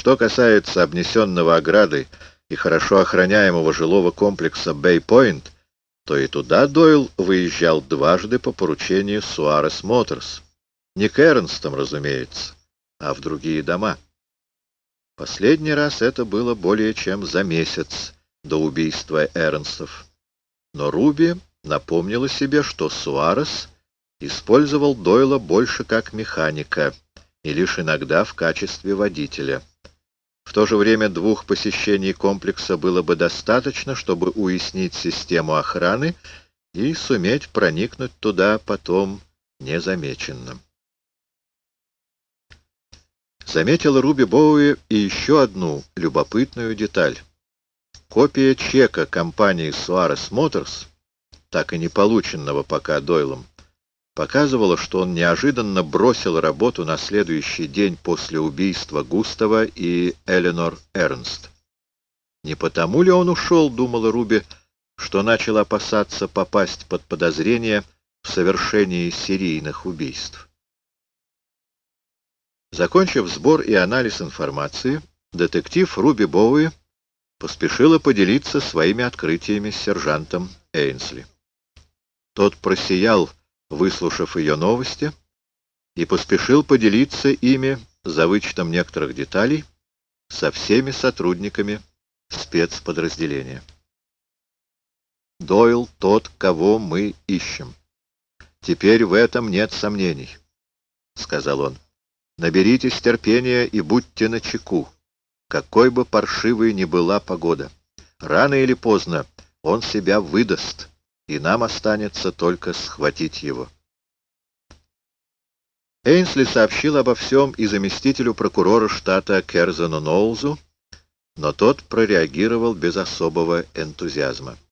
Что касается обнесенного оградой и хорошо охраняемого жилого комплекса Бэй-Пойнт, то и туда Дойл выезжал дважды по поручению Суарес Моторс. Не к Эрнстам, разумеется, а в другие дома. Последний раз это было более чем за месяц до убийства Эрнстов. Но Руби напомнила себе, что Суарес использовал Дойла больше как механика и лишь иногда в качестве водителя. В то же время двух посещений комплекса было бы достаточно, чтобы уяснить систему охраны и суметь проникнуть туда потом незамеченным. Заметила Руби Боуи и еще одну любопытную деталь. Копия чека компании Suarez Motors, так и не полученного пока Дойлом, показывала, что он неожиданно бросил работу на следующий день после убийства Густава и Эленор Эрнст. Не потому ли он ушел, думала Руби, что начал опасаться попасть под подозрение в совершении серийных убийств. Закончив сбор и анализ информации, детектив Руби Боуи поспешила поделиться своими открытиями с сержантом Эйнсли. Тот просиял, выслушав ее новости, и поспешил поделиться ими, за вычетом некоторых деталей, со всеми сотрудниками спецподразделения. Дойл тот, кого мы ищем. Теперь в этом нет сомнений, — сказал он. Наберитесь терпения и будьте начеку, какой бы паршивой ни была погода. Рано или поздно он себя выдаст, и нам останется только схватить его. Эйнсли сообщил обо всем и заместителю прокурора штата Керзану Ноулзу, но тот прореагировал без особого энтузиазма.